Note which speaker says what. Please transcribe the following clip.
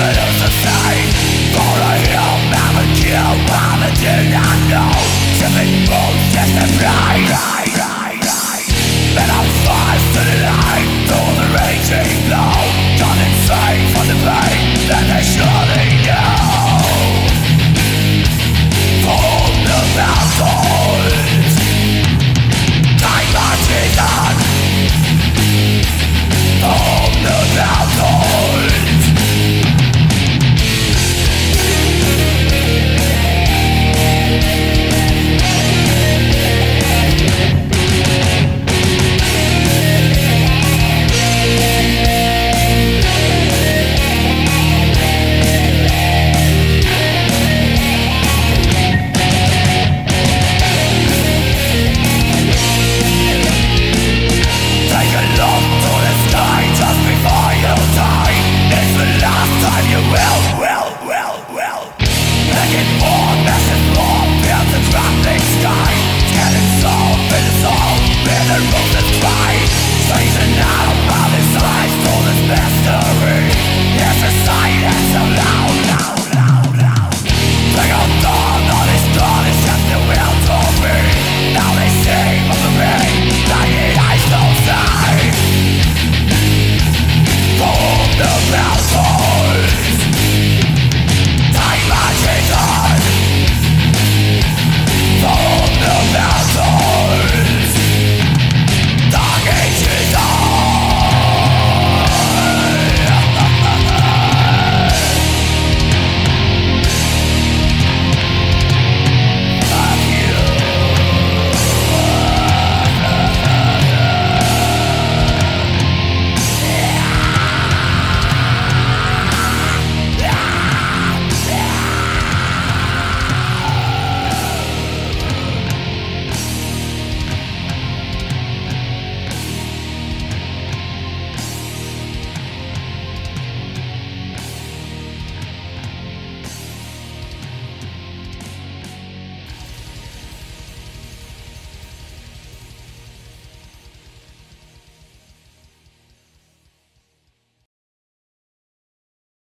Speaker 1: of society